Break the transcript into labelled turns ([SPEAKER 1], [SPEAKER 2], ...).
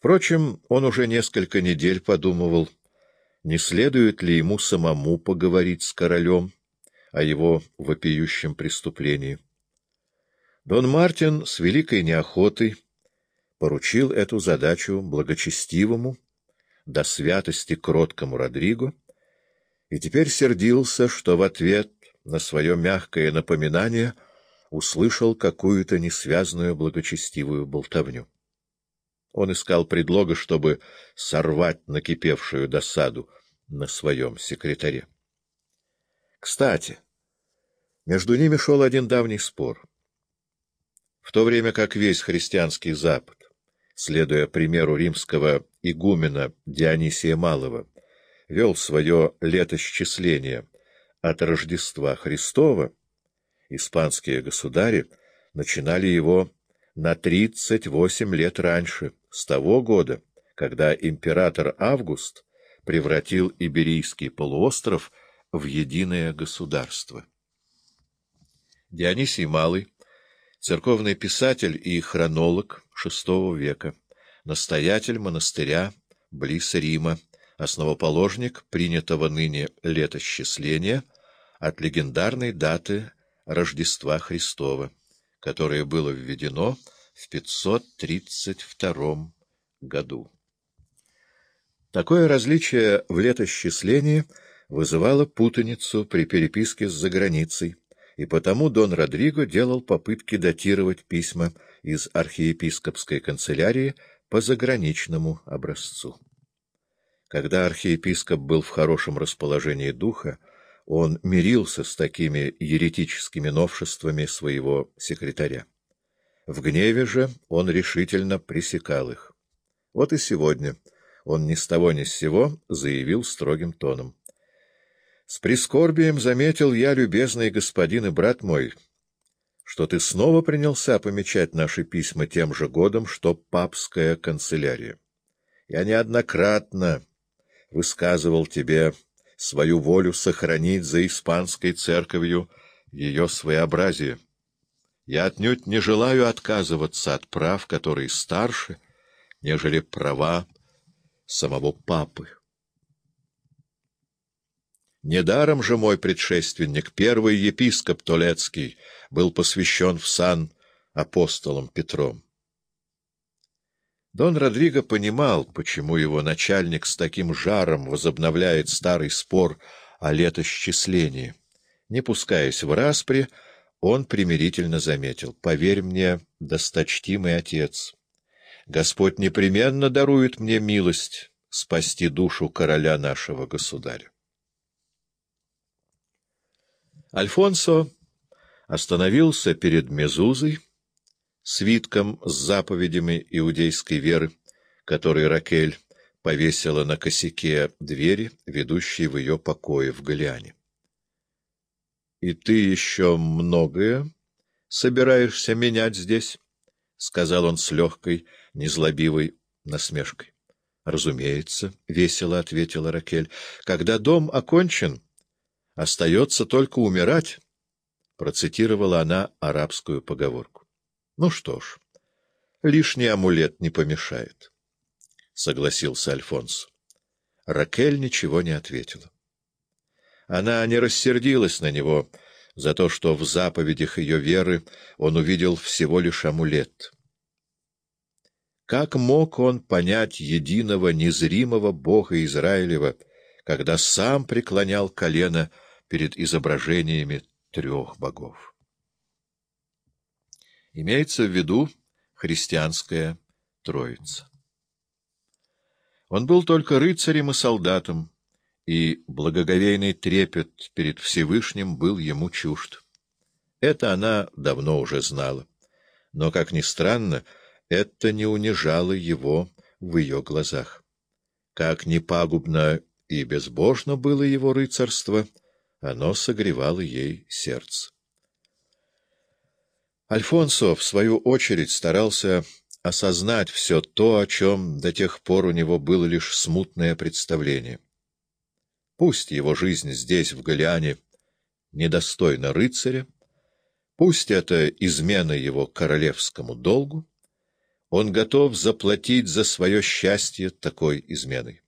[SPEAKER 1] Впрочем, он уже несколько недель подумывал, не следует ли ему самому поговорить с королем о его вопиющем преступлении. Дон Мартин с великой неохотой поручил эту задачу благочестивому, до святости кроткому Родриго, и теперь сердился, что в ответ на свое мягкое напоминание услышал какую-то несвязную благочестивую болтовню. Он искал предлога, чтобы сорвать накипевшую досаду на своем секретаре. Кстати, между ними шел один давний спор. В то время как весь христианский Запад, следуя примеру римского игумена Дионисия Малого, вел свое летосчисление от Рождества Христова, испанские государи начинали его на 38 лет раньше, с того года, когда император Август превратил Иберийский полуостров в единое государство. Дионисий Малый, церковный писатель и хронолог VI века, настоятель монастыря близ Рима, основоположник принятого ныне летосчисления от легендарной даты Рождества Христова, которое было введено в 532 году. Такое различие в летосчислении вызывало путаницу при переписке с заграницей, и потому Дон Родриго делал попытки датировать письма из архиепископской канцелярии по заграничному образцу. Когда архиепископ был в хорошем расположении духа, он мирился с такими еретическими новшествами своего секретаря. В гневе же он решительно пресекал их. Вот и сегодня он ни с того ни с сего заявил строгим тоном. С прискорбием заметил я, любезный господин и брат мой, что ты снова принялся помечать наши письма тем же годом, что папская канцелярия. Я неоднократно высказывал тебе свою волю сохранить за испанской церковью ее своеобразие. Я отнюдь не желаю отказываться от прав, которые старше, нежели права самого папы. Недаром же мой предшественник, первый епископ Толецкий, был посвящен в сан апостолом Петром. Дон Родриго понимал, почему его начальник с таким жаром возобновляет старый спор о летосчислении. Не пускаясь в распри, он примирительно заметил. — Поверь мне, досточтимый отец, Господь непременно дарует мне милость спасти душу короля нашего государя. Альфонсо остановился перед Мезузой, свитком с заповедями иудейской веры, который Ракель повесила на косяке двери, ведущей в ее покое в Галиане. — И ты еще многое собираешься менять здесь? — сказал он с легкой, незлобивой насмешкой. — Разумеется, — весело ответила Ракель, — когда дом окончен... Остается только умирать, — процитировала она арабскую поговорку. Ну что ж, лишний амулет не помешает, — согласился Альфонс. Ракель ничего не ответила. Она не рассердилась на него за то, что в заповедях ее веры он увидел всего лишь амулет. Как мог он понять единого незримого Бога Израилева, когда сам преклонял колено перед изображениями трех богов. Имеется в виду христианская Троица. Он был только рыцарем и солдатом, и благоговейный трепет перед Всевышним был ему чужд. Это она давно уже знала. Но, как ни странно, это не унижало его в ее глазах. Как ни пагубно и безбожно было его рыцарство — оно согревало ей сердце. Альфонсо, в свою очередь, старался осознать все то, о чем до тех пор у него было лишь смутное представление. Пусть его жизнь здесь, в Голиане, недостойна рыцаря, пусть это измена его королевскому долгу, он готов заплатить за свое счастье такой изменой.